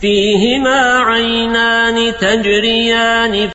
فيهما عينان تجريان